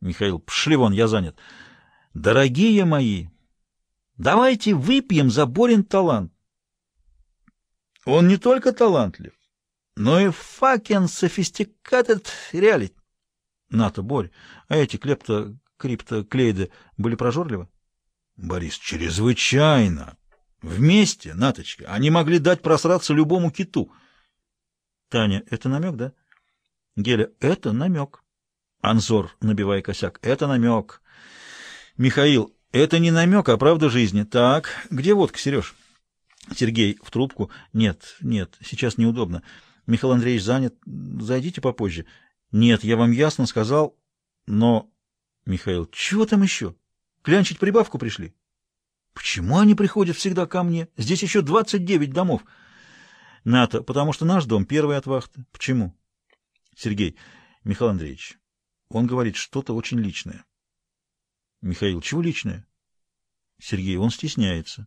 Михаил, пшли вон, я занят. Дорогие мои, давайте выпьем за Борин талант. Он не только талантлив, но и fucking sophisticated reality. НАТО, Борь, а эти клепто, крипто, клейды были прожорливы? Борис, чрезвычайно. Вместе, Наточка, они могли дать просраться любому киту. Таня, это намек, да? Геля, это намек. Анзор, набивая косяк, это намек. Михаил, это не намек, а правда жизни. Так, где водка, Сереж? Сергей, в трубку. Нет, нет, сейчас неудобно. Михаил Андреевич занят. Зайдите попозже. Нет, я вам ясно сказал, но... Михаил, чего там еще? Клянчить прибавку пришли? Почему они приходят всегда ко мне? Здесь еще 29 домов. НАТО, потому что наш дом первый от вахты. Почему? Сергей, Михаил Андреевич, он говорит что-то очень личное. Михаил, чего личное? Сергей, он стесняется.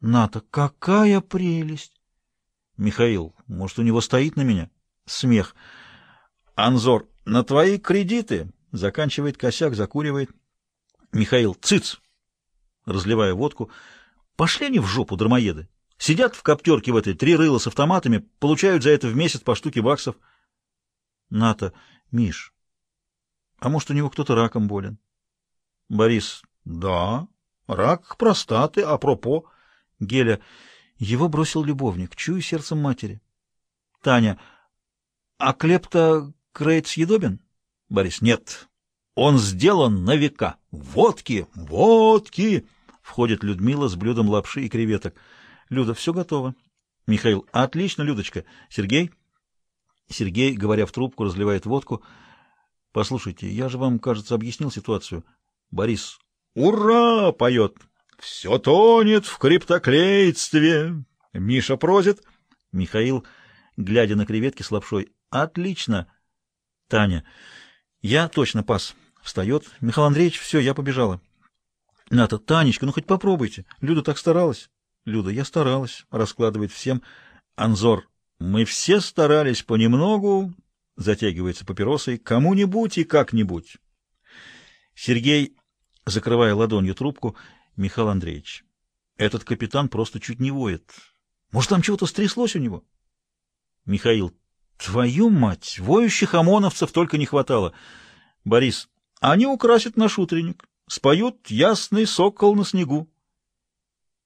НАТО, какая прелесть! Михаил, может, у него стоит на меня? Смех. Анзор, на твои кредиты. Заканчивает косяк, закуривает. Михаил, цыц! Разливая водку. Пошли они в жопу, дармоеды. Сидят в коптерке в этой, три рыла с автоматами, получают за это в месяц по штуке баксов. НАТО, Миш, а может, у него кто-то раком болен? Борис, да, рак простаты, апропо. Геля, его бросил любовник, чую сердцем матери. Таня, а клепта Крейт съедобен? Борис, нет, он сделан на века. Водки, водки! Входит Людмила с блюдом лапши и креветок. Люда, все готово. Михаил, отлично, Людочка. Сергей? Сергей, говоря в трубку, разливает водку. Послушайте, я же вам, кажется, объяснил ситуацию. Борис, ура, поет. Все тонет в криптоклействе. Миша прозит. Михаил, глядя на креветки с лапшой. Отлично. Таня, я точно пас. Встает. Михаил Андреевич, все, я побежала. Ната, Танечка, ну хоть попробуйте. Люда так старалась. Люда, я старалась. Раскладывает всем. Анзор, мы все старались понемногу. Затягивается папиросой. Кому-нибудь и как-нибудь. Сергей, закрывая ладонью трубку, Михаил Андреевич, этот капитан просто чуть не воет. Может, там чего-то стряслось у него? Михаил, твою мать, воющих ОМОНовцев только не хватало. Борис, они украсят наш утренник, споют «Ясный сокол на снегу».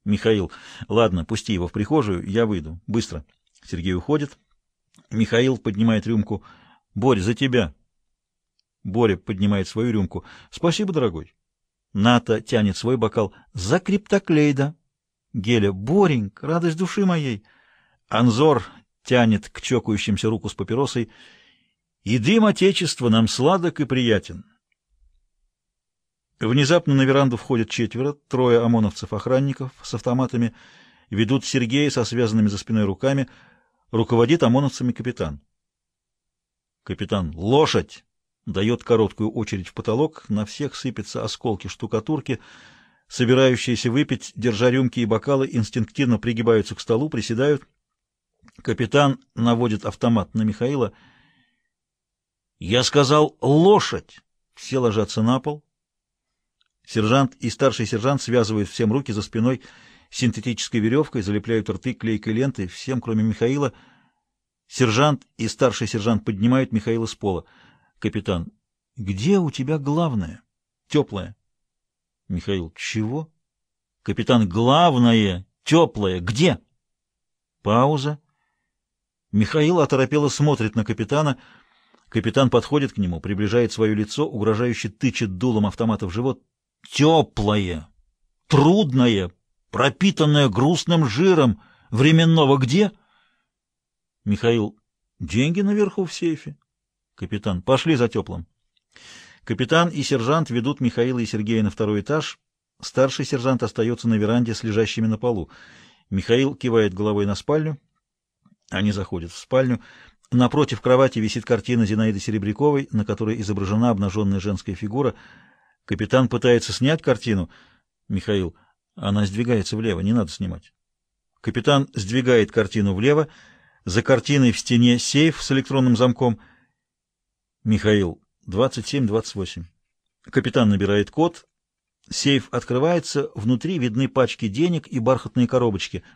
Михаил, ладно, пусти его в прихожую, я выйду. Быстро. Сергей уходит. Михаил поднимает рюмку. Борь, за тебя. Боря поднимает свою рюмку. Спасибо, дорогой. Ната тянет свой бокал. За криптоклейда. Геля, Бореньк, радость души моей. Анзор тянет к чокающимся руку с папиросой. И дым Отечества нам сладок и приятен. Внезапно на веранду входят четверо, трое ОМОНовцев-охранников с автоматами, ведут Сергея со связанными за спиной руками, руководит ОМОНовцами капитан. Капитан «Лошадь!» дает короткую очередь в потолок, на всех сыпятся осколки штукатурки, собирающиеся выпить, держа рюмки и бокалы, инстинктивно пригибаются к столу, приседают. Капитан наводит автомат на Михаила. «Я сказал «лошадь!» Все ложатся на пол, Сержант и старший сержант связывают всем руки за спиной синтетической веревкой, залепляют рты клейкой лентой, всем, кроме Михаила. Сержант и старший сержант поднимают Михаила с пола. Капитан, где у тебя главное? Теплое. Михаил, чего? Капитан, главное, теплое, где? Пауза. Михаил оторопело смотрит на капитана. Капитан подходит к нему, приближает свое лицо, угрожающе тычет дулом автомата в живот теплое, трудное, пропитанное грустным жиром, временного где? Михаил, деньги наверху в сейфе. Капитан, пошли за теплым. Капитан и сержант ведут Михаила и Сергея на второй этаж. Старший сержант остается на веранде с лежащими на полу. Михаил кивает головой на спальню. Они заходят в спальню. Напротив кровати висит картина Зинаиды Серебряковой, на которой изображена обнаженная женская фигура — Капитан пытается снять картину. Михаил, она сдвигается влево, не надо снимать. Капитан сдвигает картину влево. За картиной в стене сейф с электронным замком. Михаил, 27-28. Капитан набирает код. Сейф открывается, внутри видны пачки денег и бархатные коробочки —